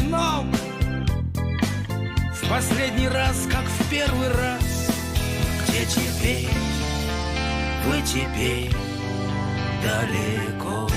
вином. В последний раз, как в первый раз. Где теперь, вы теперь далеко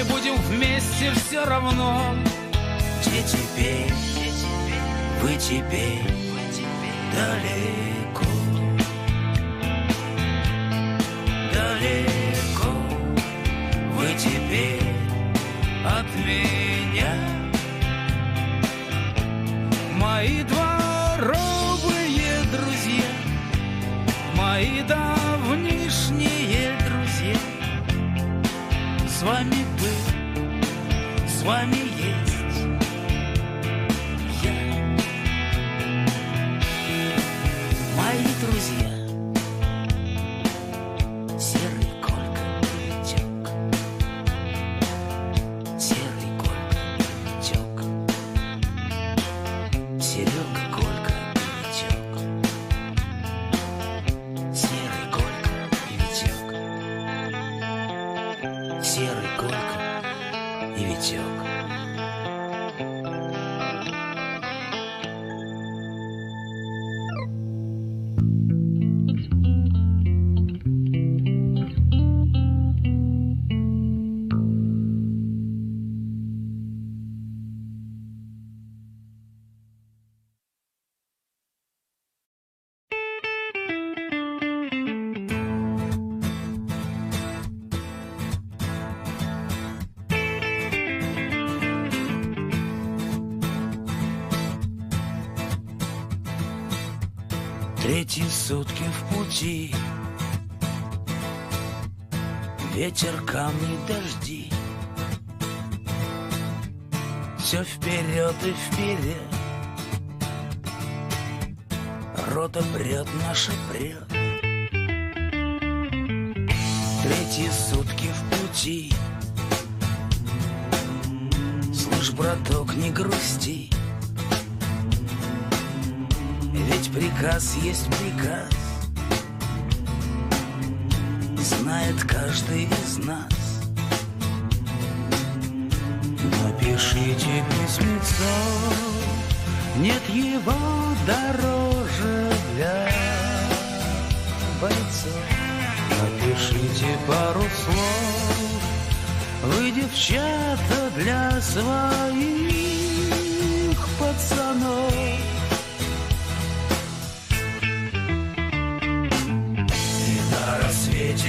Мы будем вместе все равно. Где теперь, вы теперь далеко. Далеко. Вы теперь от меня. Мои дворовые друзья Мои давнишние друзья. С вами вами пути. Ветер, камни, дожди. Все вперед и вперед. Рота прет, наша прет Третьи сутки в пути. Слышь, браток, не грусти. Ведь приказ есть приказ Знает каждый из нас. Напишите письмецо Нет его дороже для бойцов. Напишите пару слов Вы, девчата, для своих пацанов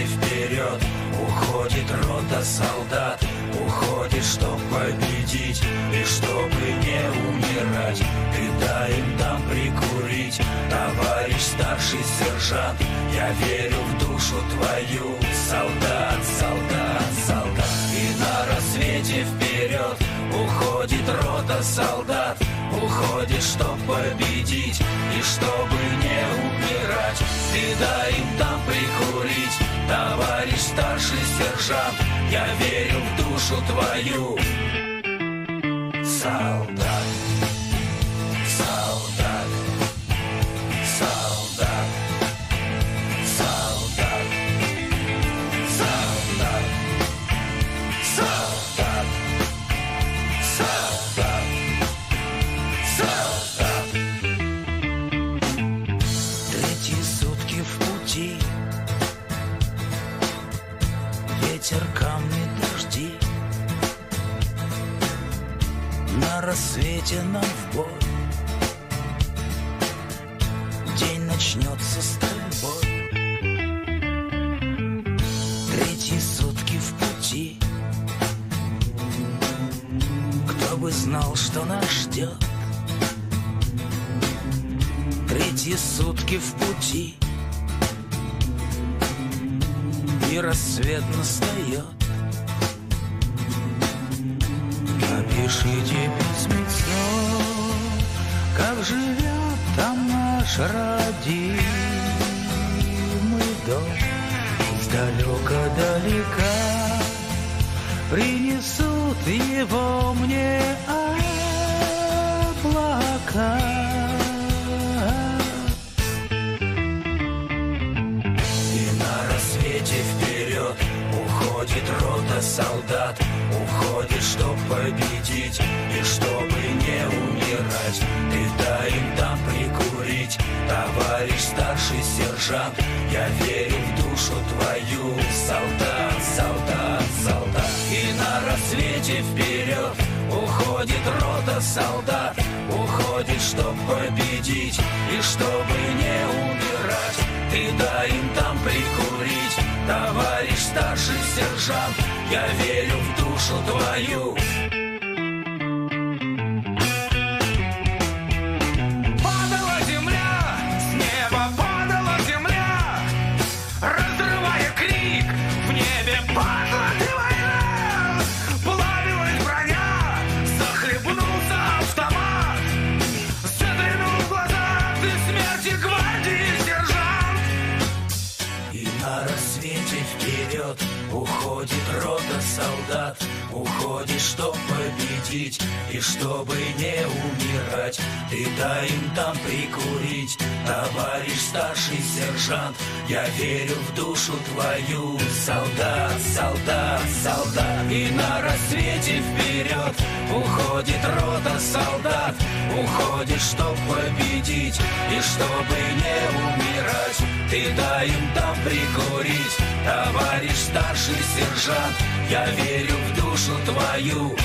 рассвете вперед Уходит рота солдат. Уходит, чтоб победить И чтобы не умирать. Ты дай им там прикурить Товарищ старший сержант. Я верю в душу твою. Солдат, солдат, солдат. И на рассвете вперед Уходит рота солдат Уходит, чтоб победить И чтобы не умирать. Ты дай им там прикурить Товарищ старший сержант Я верю в душу твою. Солдат рассвете нам в бой День начнется с тобой Третьи сутки в пути. Кто бы знал, что нас ждет. Третьи сутки в пути. И рассвет настает Sarah. Старший сержант. Я верю в душу твою чтоб победить И чтобы не умирать. Ты дай им там прикурить Товарищ старший сержант. Я верю в душу твою. Солдат, солдат, солдат И на рассвете вперед Уходит рота солдат. Уходит, чтоб победить И чтобы не умирать. Ты дай им там прикурить Товарищ старший сержант. Я верю в душу твою.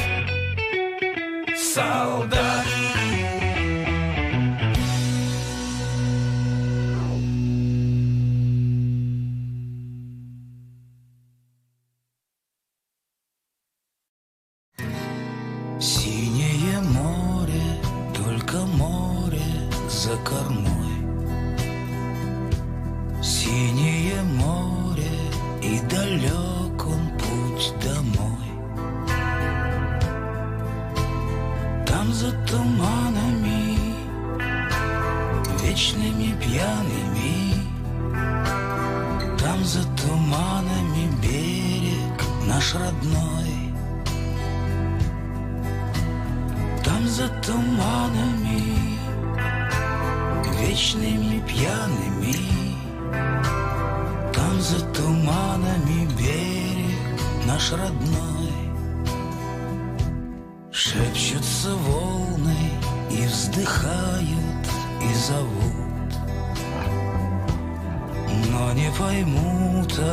Солдат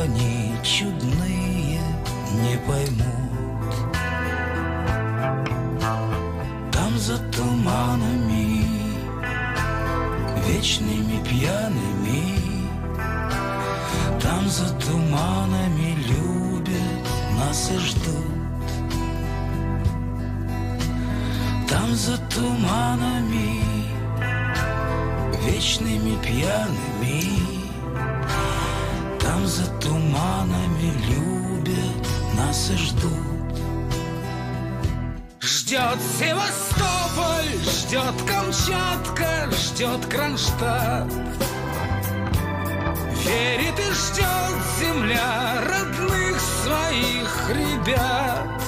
они, чудные, не поймут. Там за туманами, вечными пьяными, Там за туманами любят нас и ждут. Там за туманами, вечными пьяными, За туманами любят нас и ждут. Ждет Севастополь, ждет Камчатка, ждет Кронштадт. Верит и ждет земля родных своих ребят.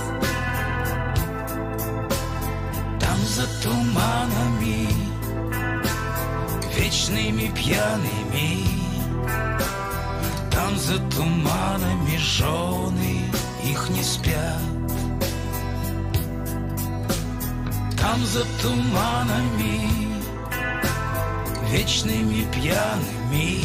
Там за туманами, вечными пьяными, за туманами жены их не спят. Там за туманами, вечными пьяными,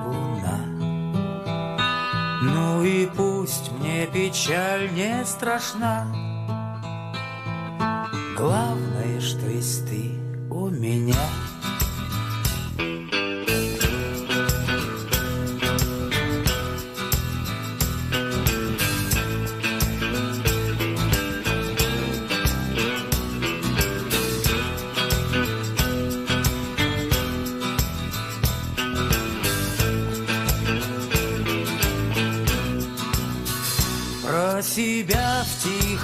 Ну и пусть мне печаль не страшна, Главное, что есть ты у меня —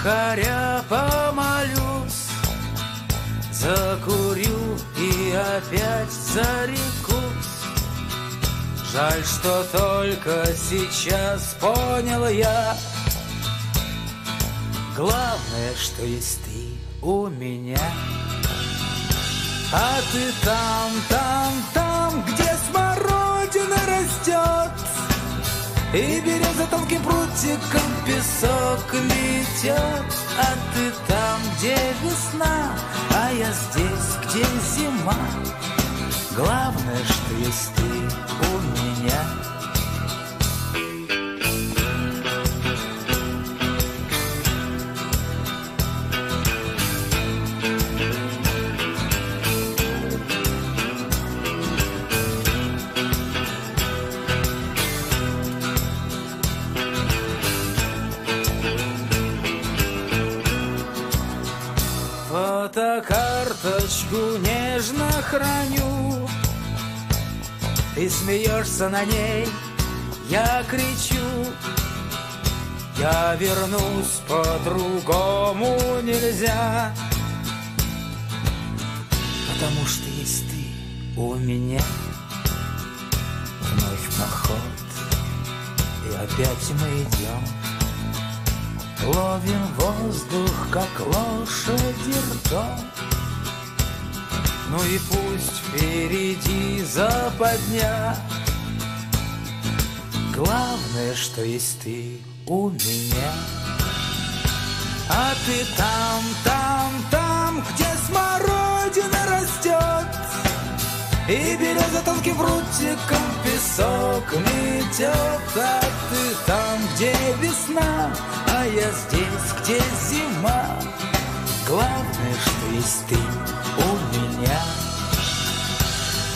втихаря помолюсь, Закурю и опять зарекусь. Жаль, что только сейчас понял я, Главное, что есть ты у меня. А ты там, там, там, где смородина растет, и береза тонким прутиком песок летет А ты там, где весна, а я здесь, где зима. Главное, что есть ты у меня карточку нежно храню. Ты смеешься на ней, я кричу. Я вернусь, по-другому нельзя. Потому что есть ты у меня. Вновь поход, и опять мы идем. Ловим воздух, как лошади ртом Ну и пусть впереди западня. Главное, что есть ты у меня. А ты там, там, там, где смородина растет. И береза тонким прутиком песок метет. А ты там, где весна, а я здесь, где зима. Главное, что есть ты у меня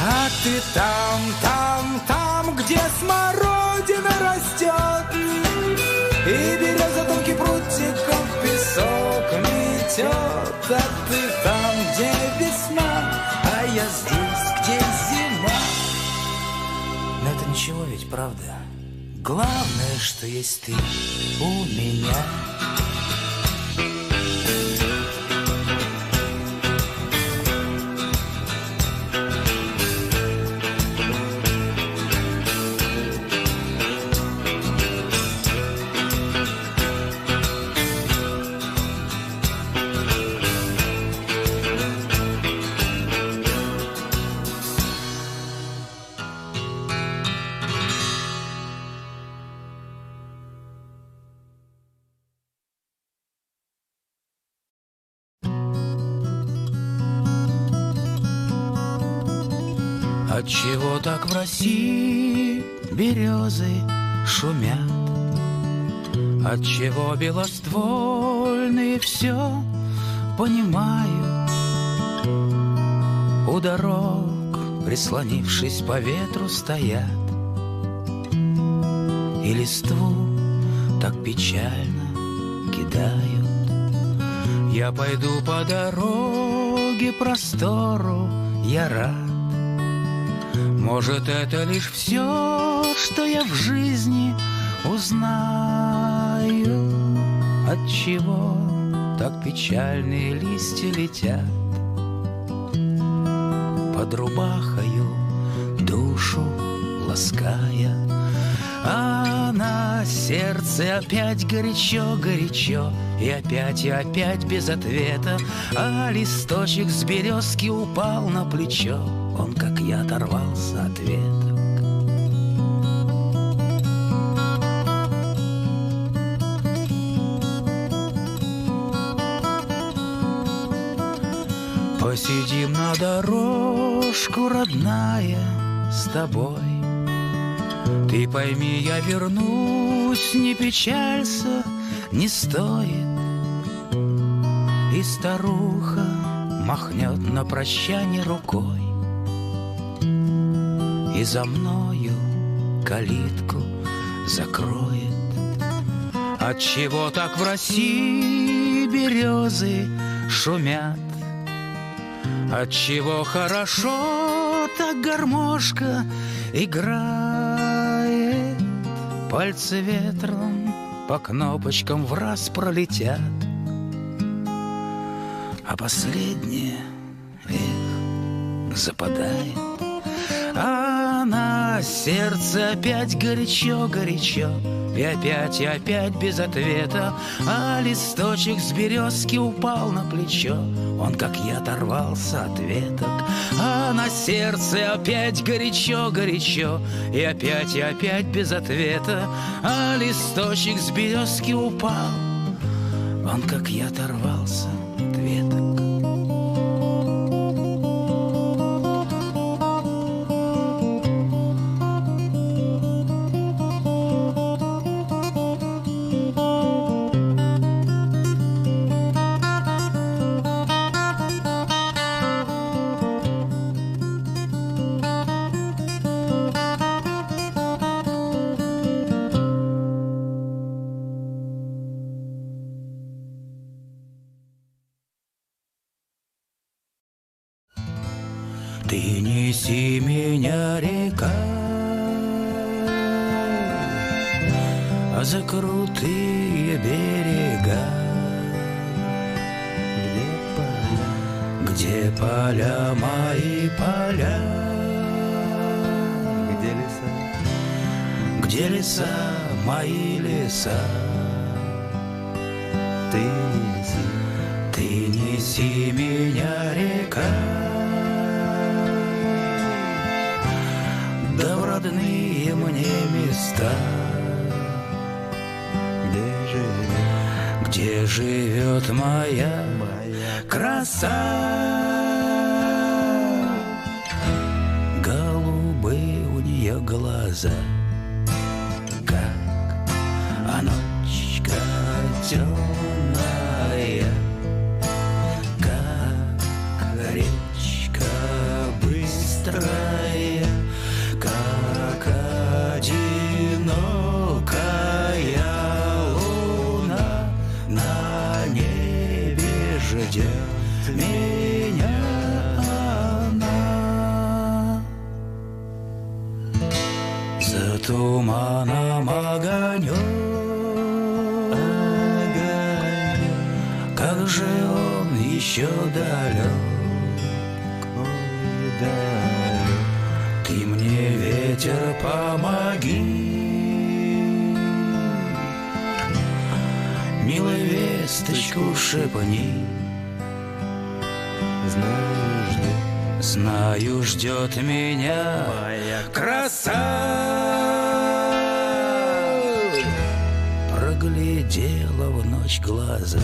А ты там, там, там, где смородина растет И береза тонкий прутиком песок метет А ты там, где весна, а я здесь, где зима. Но это ничего ведь, правда? Главное, что есть ты у меня России березы шумят? Отчего белоствольные все понимают? У дорог, прислонившись по ветру, стоят И листву так печально кидают Я пойду по дороге простору, я рад может, это лишь все, что я в жизни узнаю, От чего так печальные листья летят? Под рубахою душу лаская А на сердце опять горячо-горячо И опять и опять без ответа А листочек с березки упал на плечо я, оторвался от веток. Посидим на дорожку, родная, с тобой. Ты пойми, я вернусь, не печалься, не стоит. И старуха махнет на прощание рукой И за мною калитку закроет. От чего так в России березы шумят? Отчего хорошо так гармошка играет? Пальцы ветром по кнопочкам в раз пролетят. А последнее, эх, западает сердце опять горячо-горячо И опять, и опять без ответа. А листочек с березки упал на плечо. Он, как я, оторвался от веток. А на сердце опять горячо-горячо И опять, и опять без ответа. А листочек с березки упал. Он, как я, оторвался мои поля, Где леса? где леса мои леса. Ты неси, Ты неси меня, река, да в родные мне места. где живет Где живет моя моя краса? Глаза, весточку шепни Знаю, ждет Знаю, ждет меня моя краса. Проглядела в ночь глаза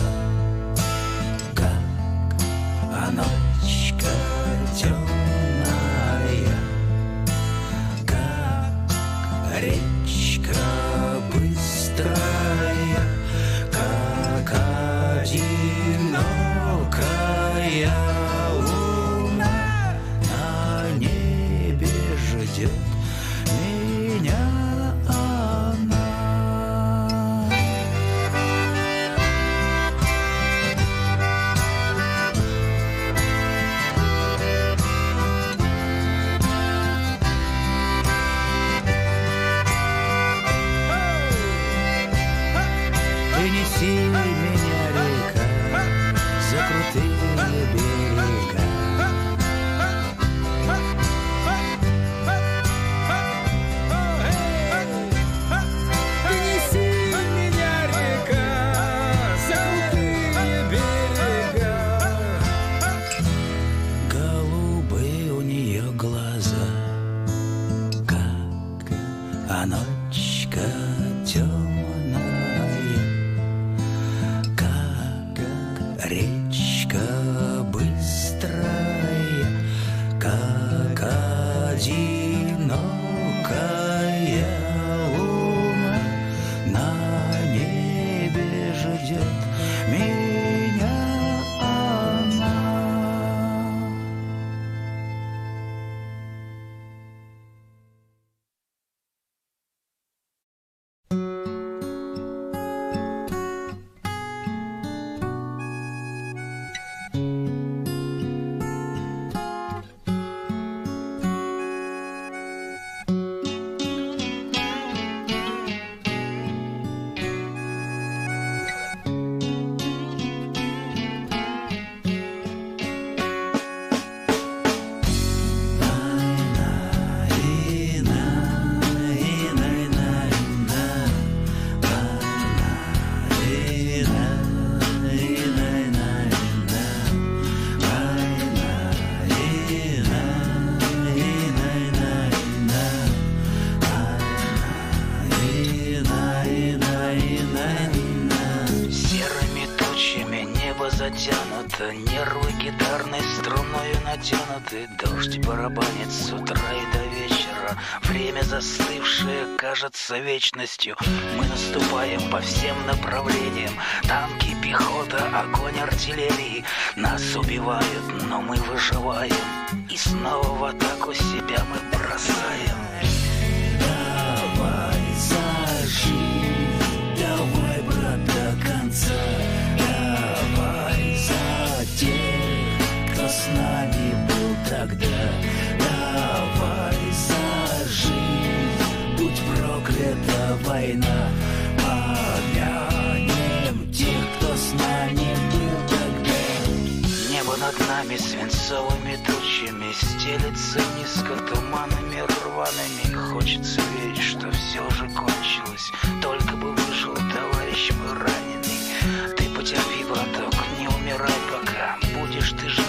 кажется вечностью. Мы наступаем по всем направлениям. Танки, пехота, огонь артиллерии. Нас убивают, но мы выживаем. И снова в атаку себя мы бросаем война. Помянем тех, кто с нами был тогда. Небо над нами свинцовыми тучами Стелется низко туманами рваными. Хочется верить, что все же кончилось. Только бы выжил товарищ мой раненый. Ты потерпи, браток, не умирай пока Будешь ты жить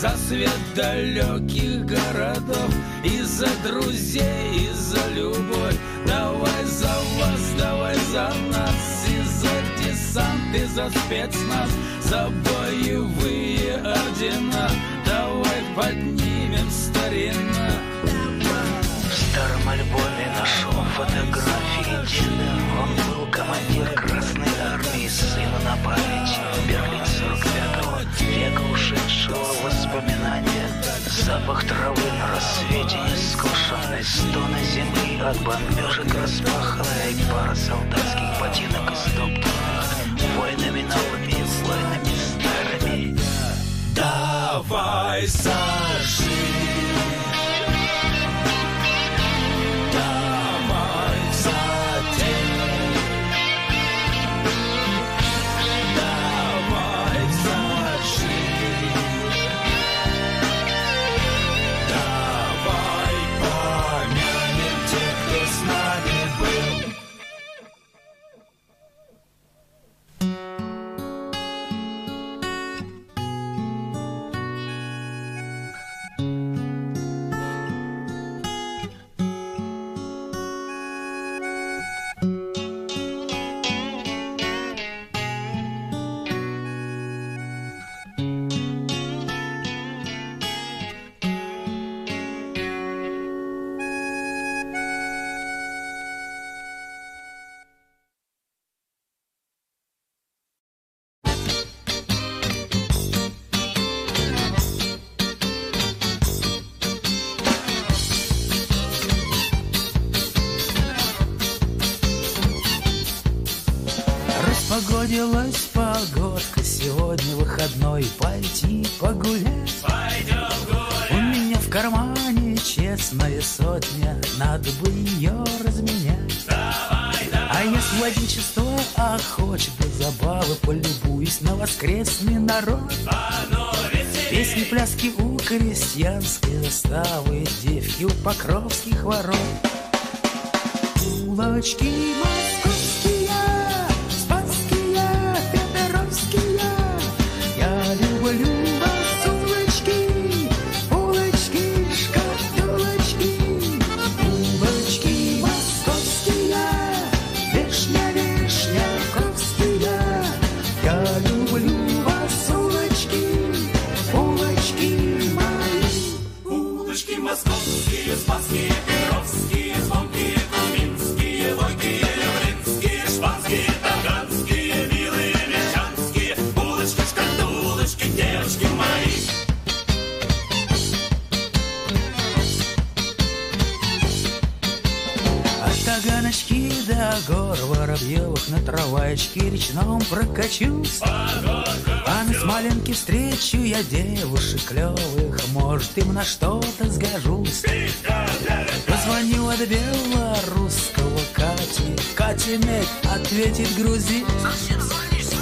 за свет далеких городов, и за друзей, и за любовь. Давай за вас, давай за нас, и за десант, и за спецназ, за боевые ордена. Давай поднимем старина. В старом альбоме нашел фотографии деда Он был командир Красной Армии, сына на память Берлин 45-го, века ушедшего воспоминания. Запах травы на рассвете нескошенной Стоны земли. От бомбежек распаханной Пара солдатских ботинок истоптанных Войнами новыми, войнами старыми Давай зажи Распогодилась погодка Сегодня выходной Пойти погулять. У меня в кармане честная сотня Надо бы ее разменять. А если в один частой охочет до забавы Полюбуюсь на воскресный народ. Песни, пляски у крестьянской заставы Девки у покровских ворот. Улочки московские, Воробьевых на трамвайчике речном прокачусь. А на Смоленке встречу я девушек клевых Может, им на что-то сгожусь. Позвоню от белорусского Кати Катя медь ответит грузин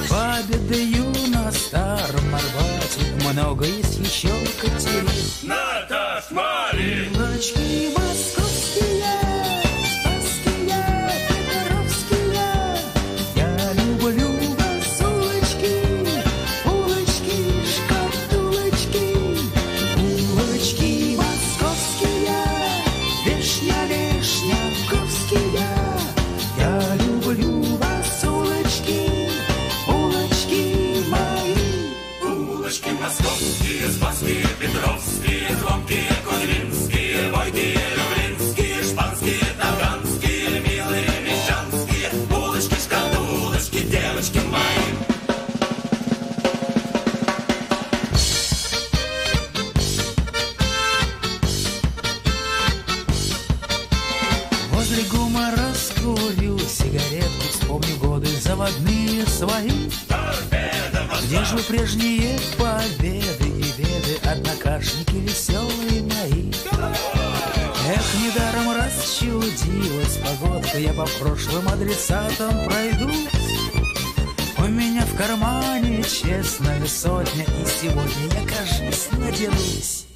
Победою на старом Арбате Много есть еще Катерин. Наташ, Мари! Улочки Лес нами сотня, и сегодня я, кажется, наделась.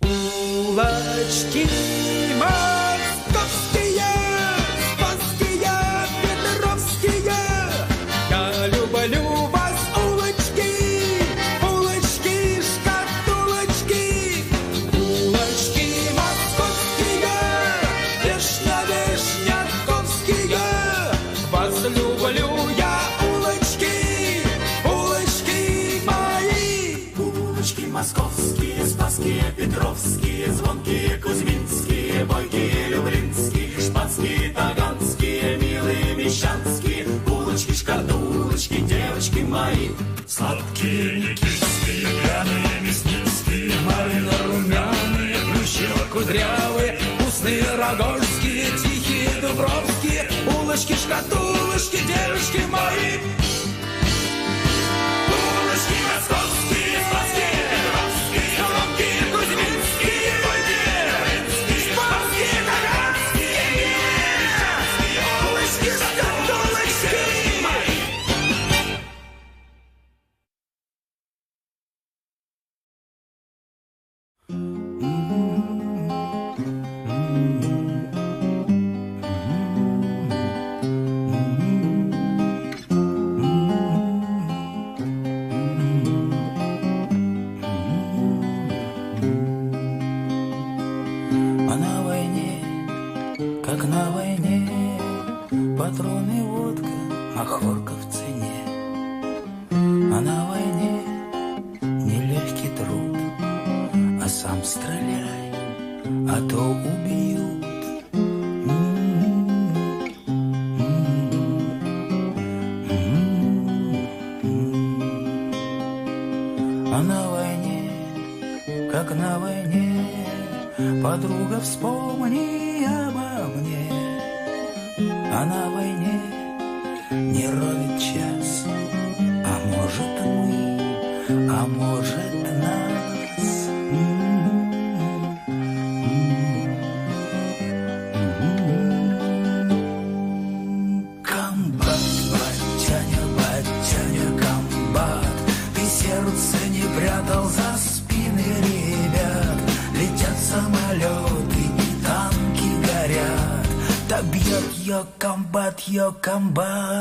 Улочки кудрявые, пустые рогожские, тихие дубровские, улочки, шкатулочки, девушки мои. Подруга, вспомни обо мне, она войне. Tokyo, come back.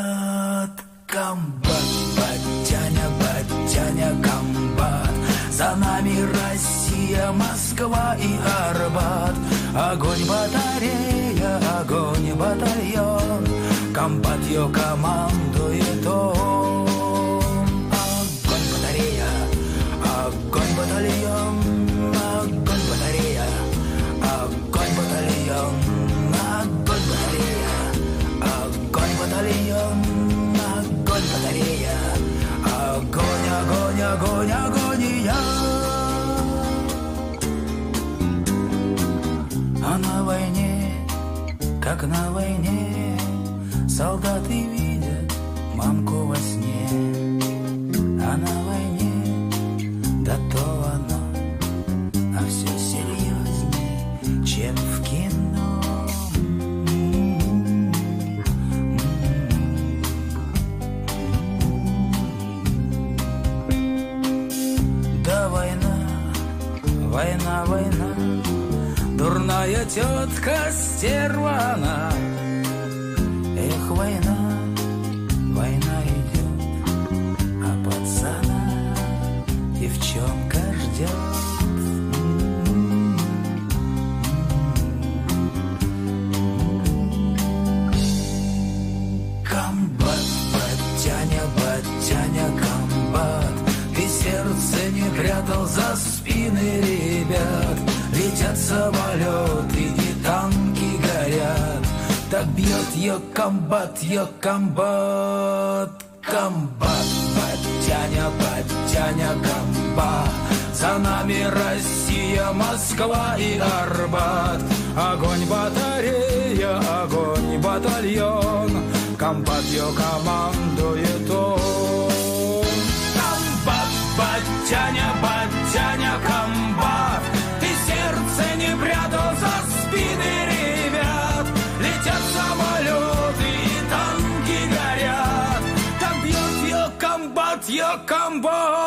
так бьет ее комбат, ее комбат, комбат. Батяня, батяня, комба, за нами Россия, Москва и Арбат. Огонь батарея, огонь батальон, комбат ее командует. Combo!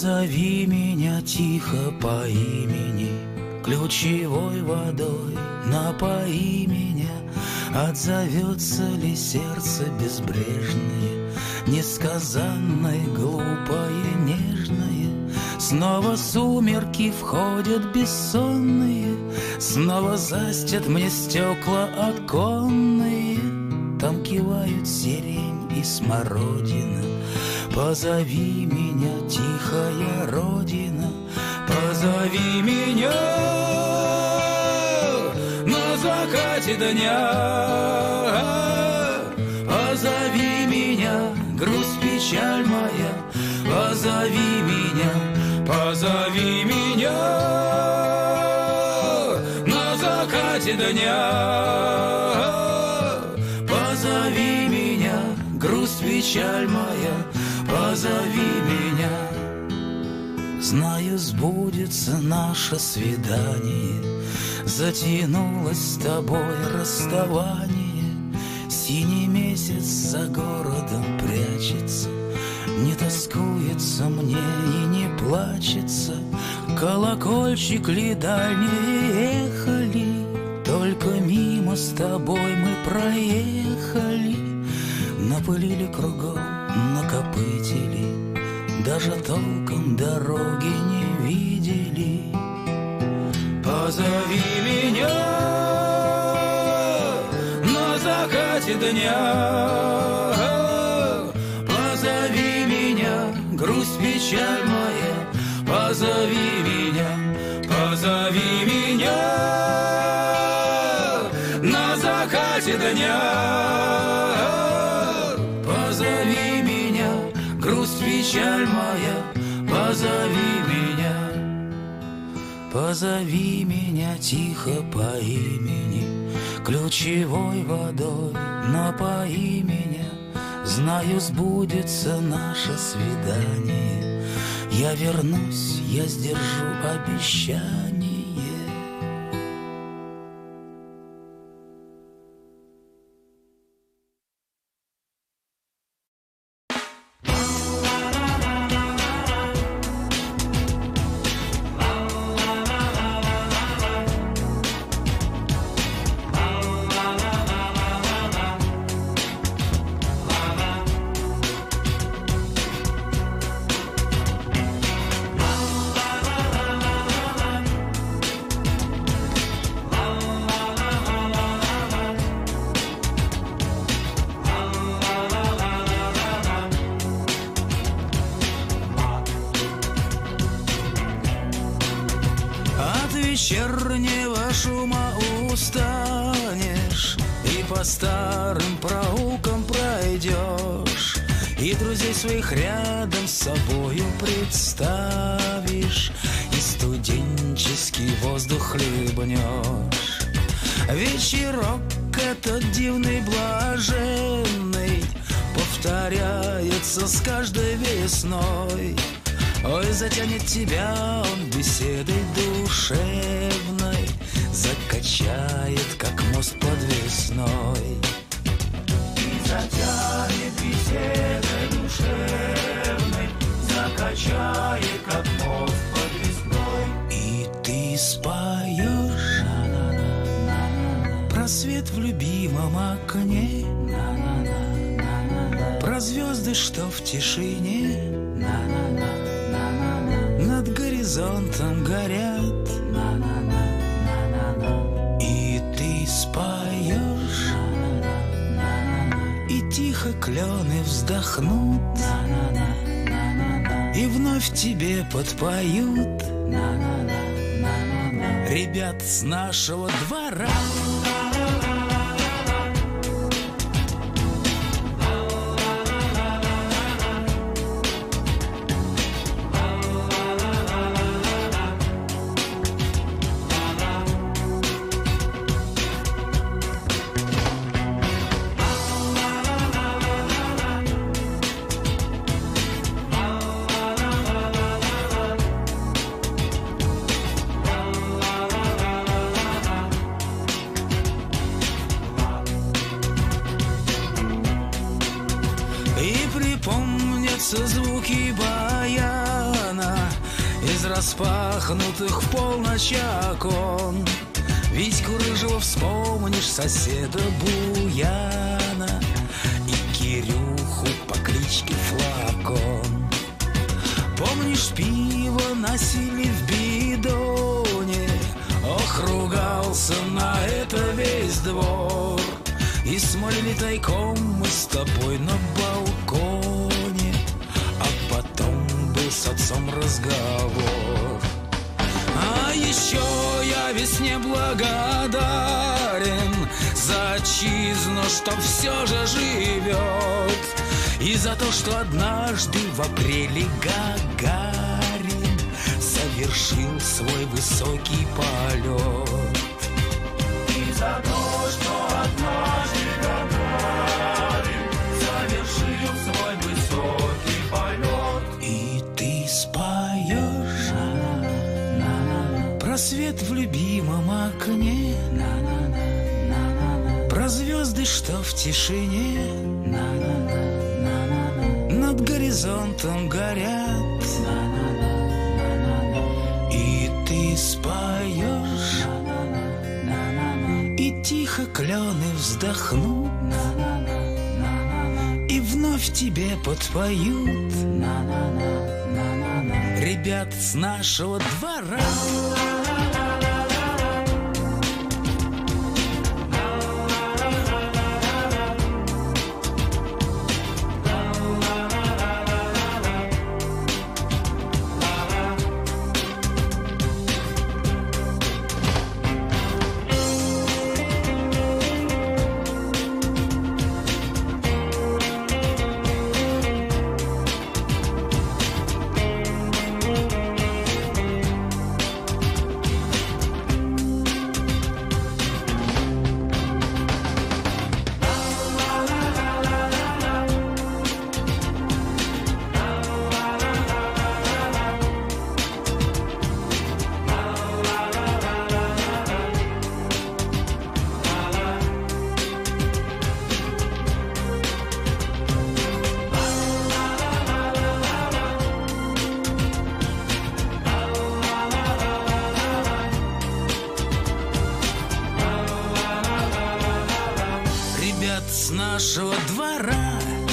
Позови меня тихо по имени, Ключевой водой напои меня, Отзовется ли сердце безбрежное, Несказанное, глупое, нежное? Снова сумерки входят бессонные, Снова застят мне стекла оконные, Там кивают сирень и смородина, Позови меня, тихая родина, позови меня на закате дня. Позови меня, грусть, печаль моя, позови меня, позови меня на закате дня. Позови меня, грусть, печаль моя, позови меня. Знаю, сбудется наше свидание, Затянулось с тобой расставание. Синий месяц за городом прячется, Не тоскуется мне и не плачется. Колокольчик ли дальние ехали, Только мимо с тобой мы проехали, Напылили кругом, накопытили, даже толком дороги не видели. Позови меня на закате дня. Позови меня, грусть, печаль моя. Позови меня, позови меня Позови меня тихо по имени, ключевой водой напои меня. Знаю, сбудется наше свидание. Я вернусь, я сдержу обещание. Своих рядом с собою представишь И студенческий воздух хлебнешь. Вечерок этот дивный блаженный Повторяется с каждой весной. Ой, затянет тебя он беседой душевной Закачает, как мост подвесной. И затянет беседой Закачает, как мост подвесной И ты споешь. Про свет в любимом окне. Про звезды, что в тишине. Над горизонтом горят. И ты споешь. И тихо клены вздохнут И вновь тебе подпоют. Ребят с нашего двора соседа Буяна И Кирюху по кличке Флакон. Помнишь, пиво носили в бидоне Ох, ругался на это весь двор. И смолили тайком мы с тобой на балконе. А потом был с отцом разговор. А еще я весне благодарен За отчизну, что все же живет И за то, что однажды в апреле Гагарин Совершил свой высокий полет И за то, что однажды Гагарин Совершил свой высокий полет И ты споешь Про свет в любимом окне звезды, что в тишине. Над горизонтом горят. И ты споешь. И тихо клены вздохнут. И вновь тебе подпоют. Ребят с нашего двора нашего двора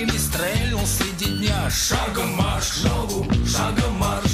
Пушкин и стрельнул среди дня. Шагом марш, ногу, шагом марш.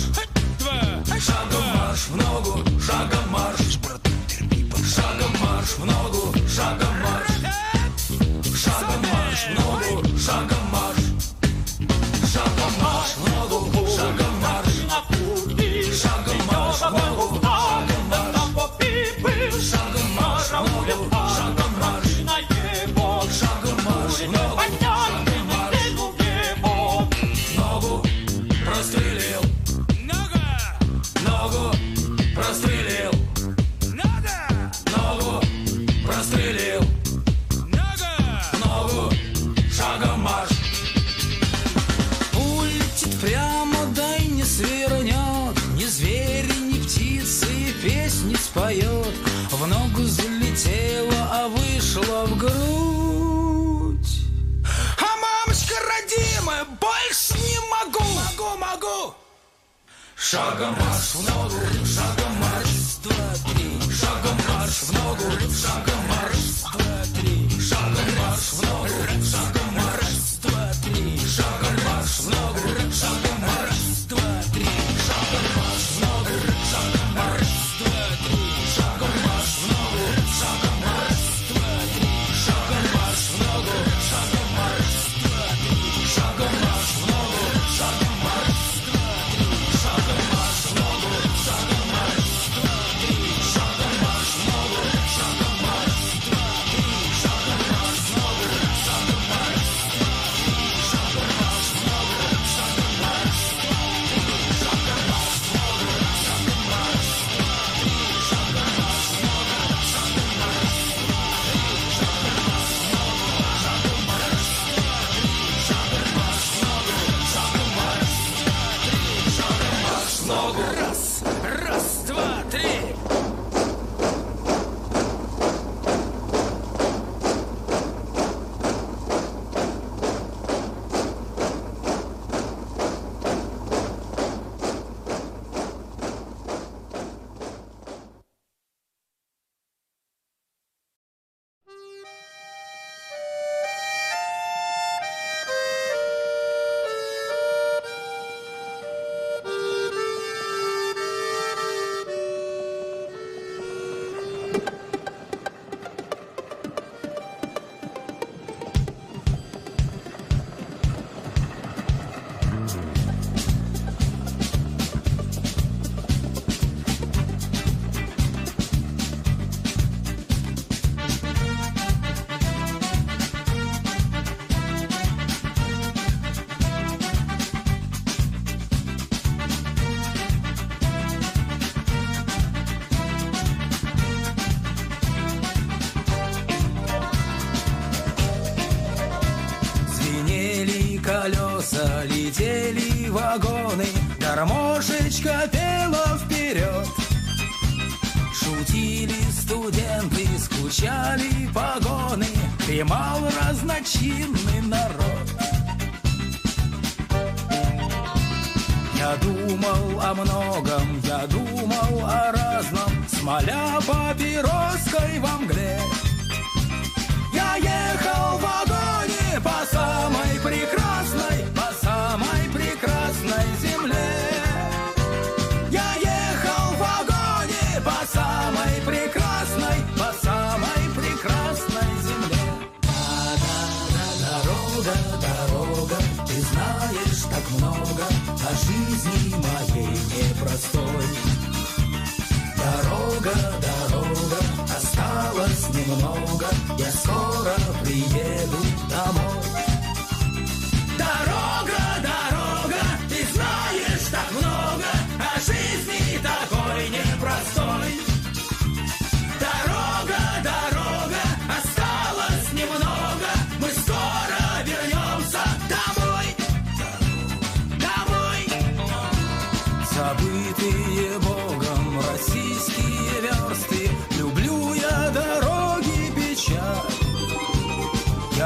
horas.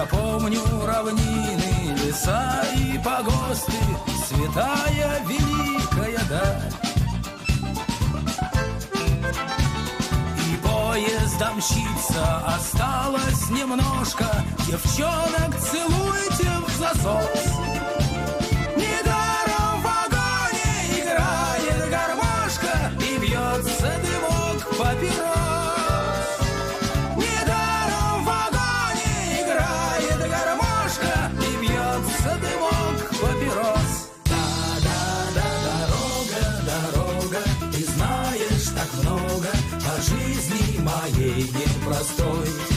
Я помню равнины, леса и погосты, Святая великая даль. И поезда мчится, осталось немножко, Девчонок целуйте в засос. простой.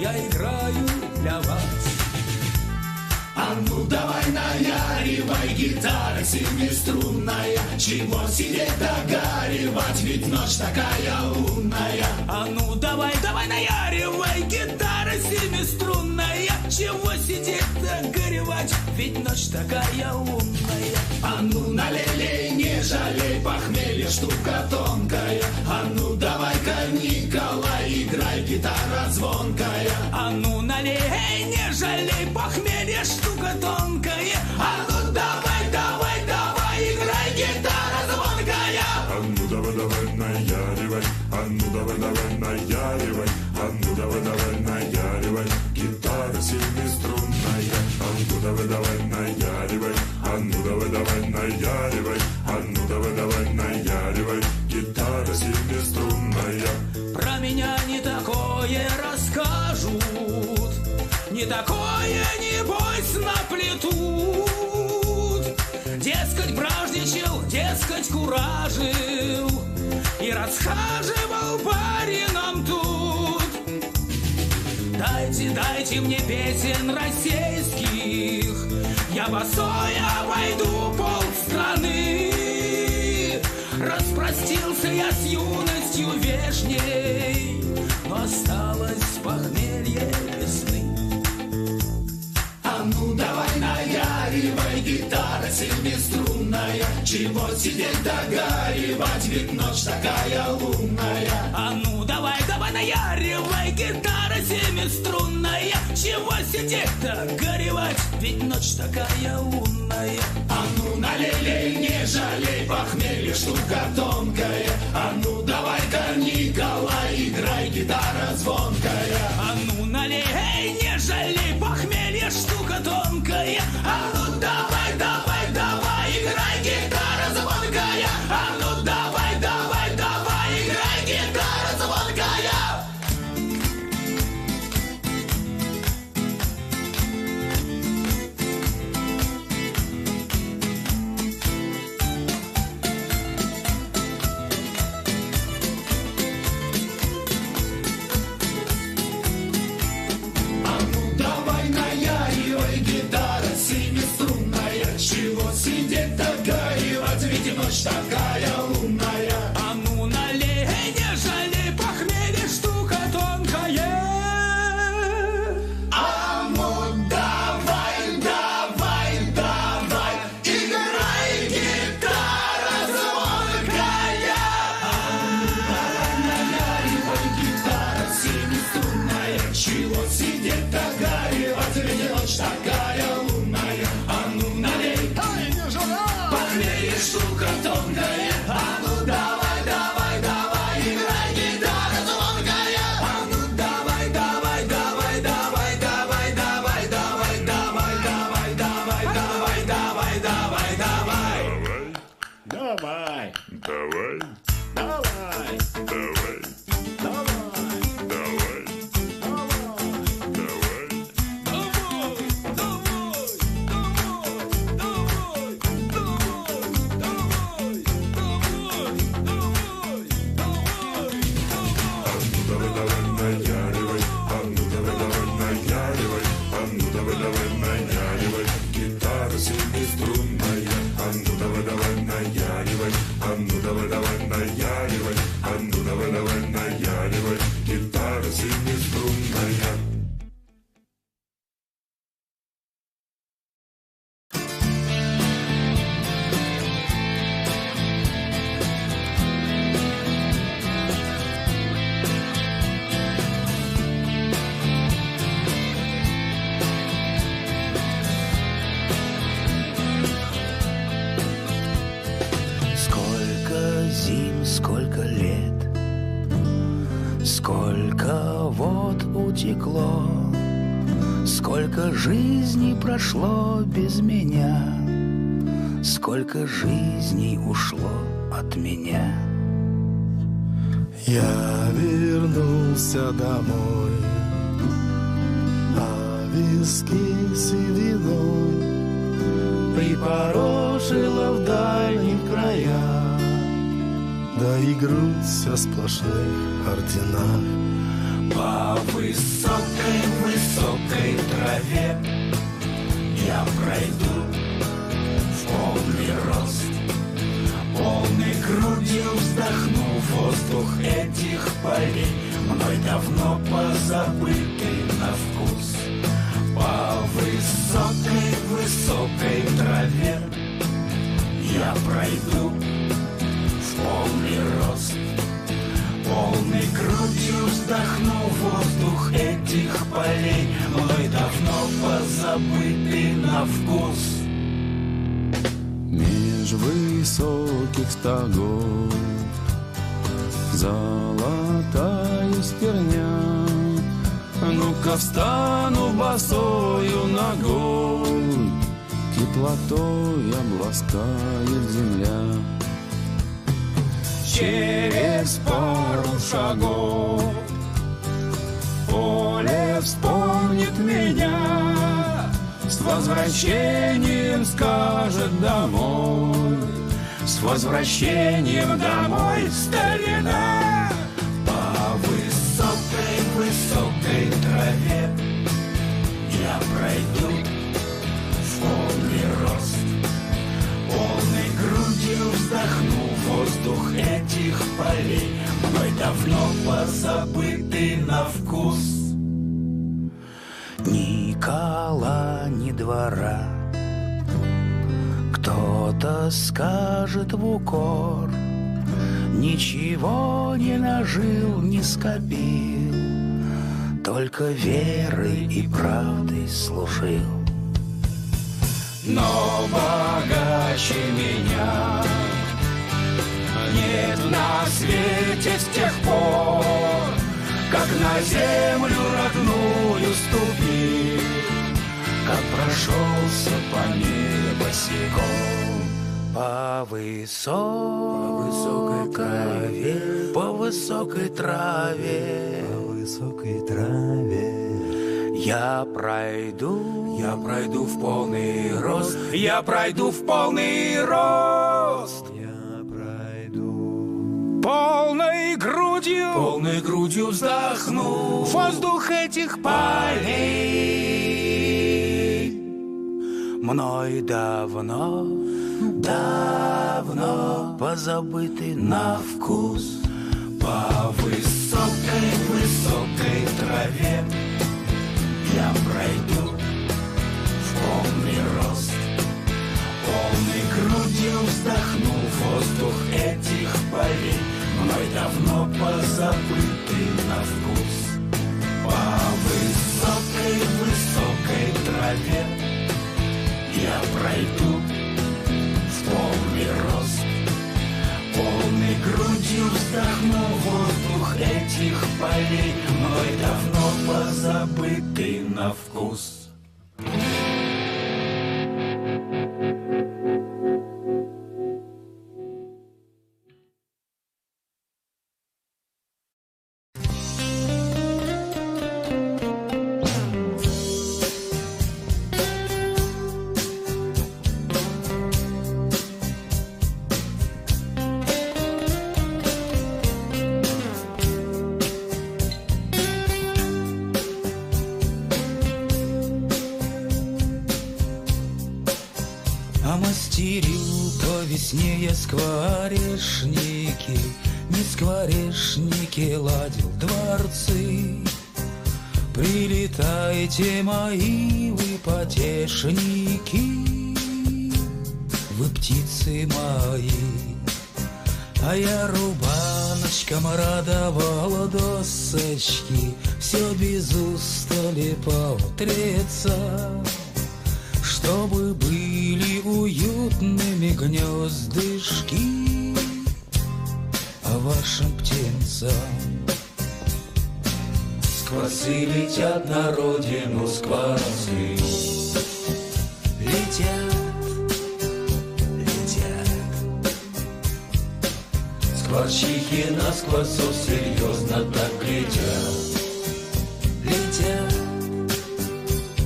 Я играю для вас. А ну давай наяривай, гитара семиструнная. Чего сидеть догаривать, ведь ночь такая лунная. А ну давай, давай наяривай, гитара семиструнная. Чего сидеть да горевать, ведь ночь такая лунная. А ну налей, жалей, похмелье штука тонкая. А ну давай-ка, Николай, играй, гитара звонкая. А ну налей, не жалей, похмелье штука тонкая. А ну давай, давай, давай, играй, гитара звонкая. А ну давай, давай, наяривай, а ну давай, давай, наяривай, а ну давай, давай, наяривай, гитара семиструнная, а ну давай, давай, наяривай, а ну давай, давай, наяривай, такое расскажут, не такое, небось, наплетут. Дескать, бражничал, дескать, куражил и расхаживал барином тут. Дайте, дайте мне песен российских, я босой обойду полстраны. Распростился я с юностью вешней, но осталось похмелье весны. Ну давай наяривай, гитара семиструнная Чего сидеть догоривать, ведь ночь такая лунная. А ну давай, давай наяривай, гитара семиструнная Чего сидеть-то горевать, ведь ночь такая лунная. А ну налей, не жалей, похмелье штука тонкая. А ну давай-ка, Николай, играй, гитара звонкая. А ну налей, эй, не жалей, похмелье штука тонкая А ну давай, sacar. Сколько жизней ушло от меня. Я вернулся домой, а виски сединой припорошила в дальних краях, да и грудь вся сплошных орденах. По высокой, высокой траве Я пройду полный рост Полной грудью вздохну воздух этих полей. Мной давно позабытый на вкус. По высокой, высокой траве Я пройду. В полный рост Полной грудью вздохну воздух этих полей. Мной давно позабытый на вкус Меж высоких стогов. Золотая стерня. Ну-ка встану босою ногой. Теплотой обласкает земля. Через пару шагов Поле вспомнит меня возвращением скажет домой. С возвращением домой, старина По высокой, высокой траве Я пройду в полный рост. Полной грудью вздохну воздух этих полей. Мной давно позабытый на вкус. Ни кола, ни двора. Кто-то скажет в укор, Ничего не нажил, не скопил, Только верой и правдой служил. Но богаче меня нет на свете с тех пор, Как на землю родную ступил, Как прошелся по ней босиком. По высокой траве, по высокой траве, По высокой траве я пройду, я пройду в полный рост, я пройду в полный рост. я пройду. Полной грудью, полной грудью вздохну воздух этих полей. Мной давно, давно позабытый на вкус по высокой, высокой траве я пройду в полный рост. Полной грудью вздохну воздух этих полей, Мной давно позабытый на вкус. По высокой, высокой траве я пройду в полный рост. Полной грудью вздохну воздух этих полей, Мной давно позабытый на вкус. Прилетайте, мои вы потешники, Вы птицы мои. А я рубаночком радовала досочки, Все без устали по утреца. Чтобы были уютными гнездышки А вашим птенцам Скворцы летят на родину, скворцы. Летят, летят. Скворчихи на скворцов серьезно так глядят. Летят,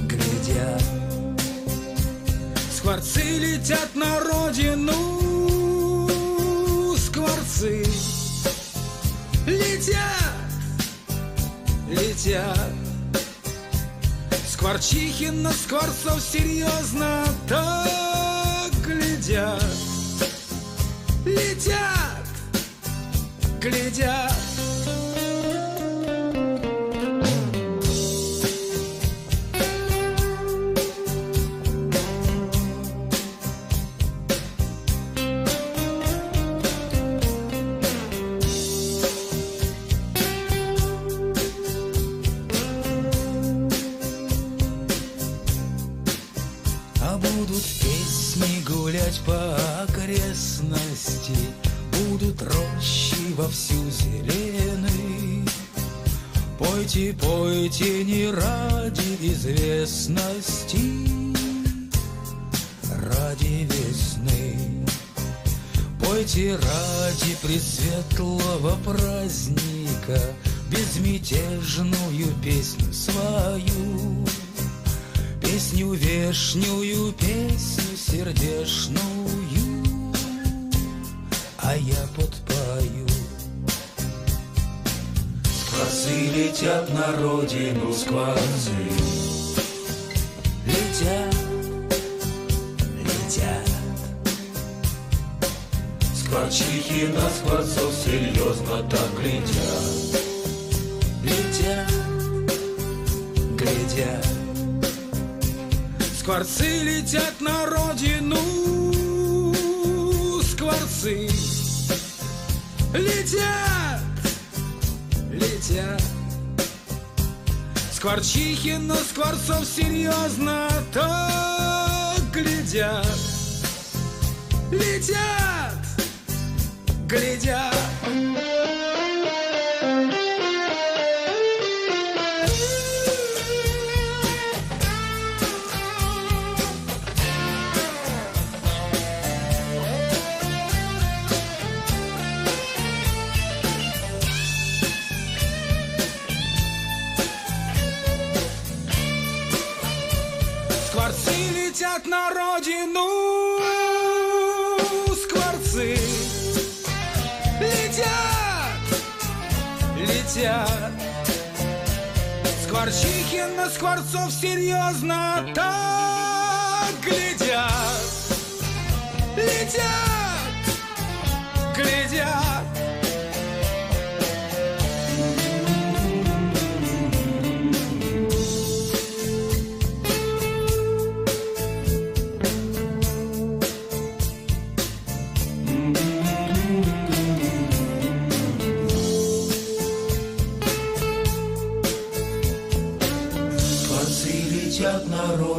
глядят. Скворцы летят на родину, скворцы. Летят, летят. Скворчихи на скворцов серьезно так глядят, летят, глядят. Пойте, пойте не ради известности, Ради весны. Пойте ради пресветлого праздника Безмятежную песню свою. Песню вешнюю, песню сердешную, летят на родину сквозы. Летят, летят. Скворчихи на скворцов серьезно так глядят. Летят, глядят. Скворцы летят на родину, скворцы летят. Скворчихи на скворцов серьезно так глядят. Летят, глядят. хотят. Скворчихин на Скворцов серьезно так глядят. Летят, глядят.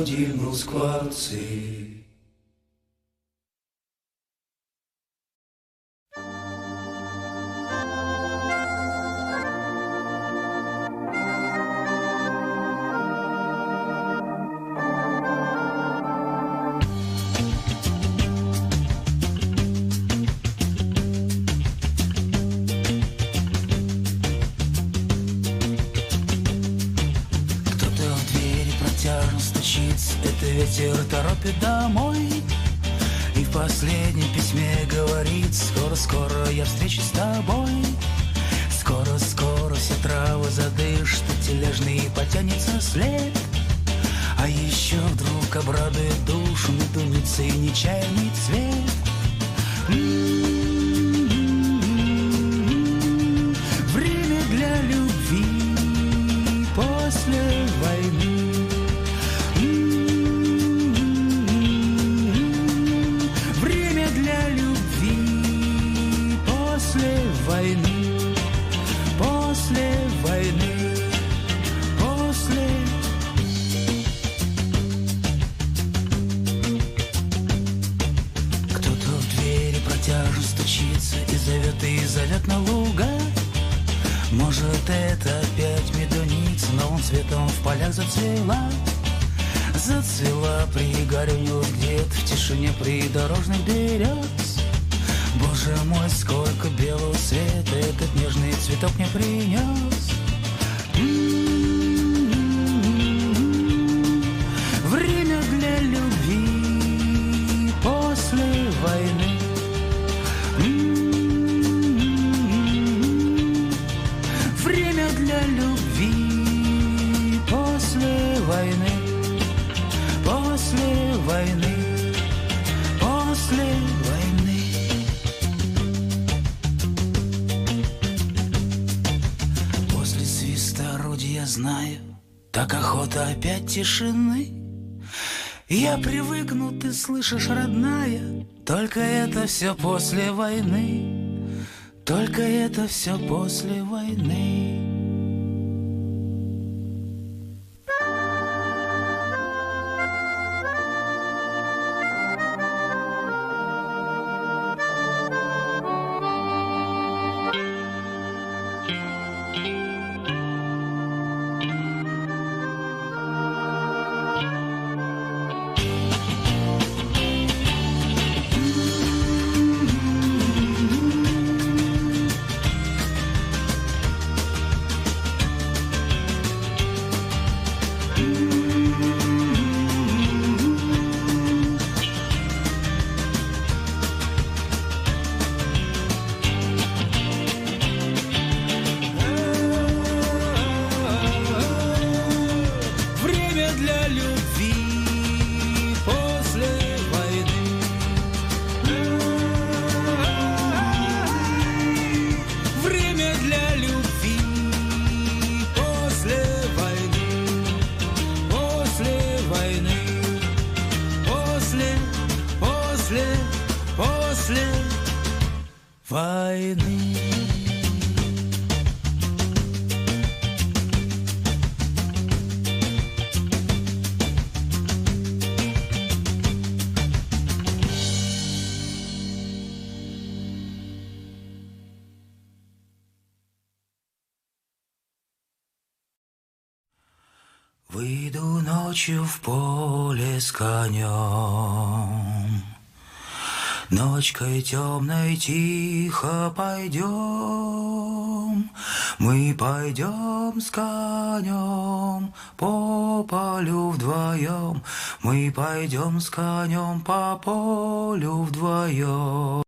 dirmos qual seja. тишины. Я привыкну, ты слышишь, родная, Только это все после войны, Только это все после войны. Ночкой темной тихо пойдем, Мы пойдем с конем по полю вдвоем, Мы пойдем с конем по полю вдвоем.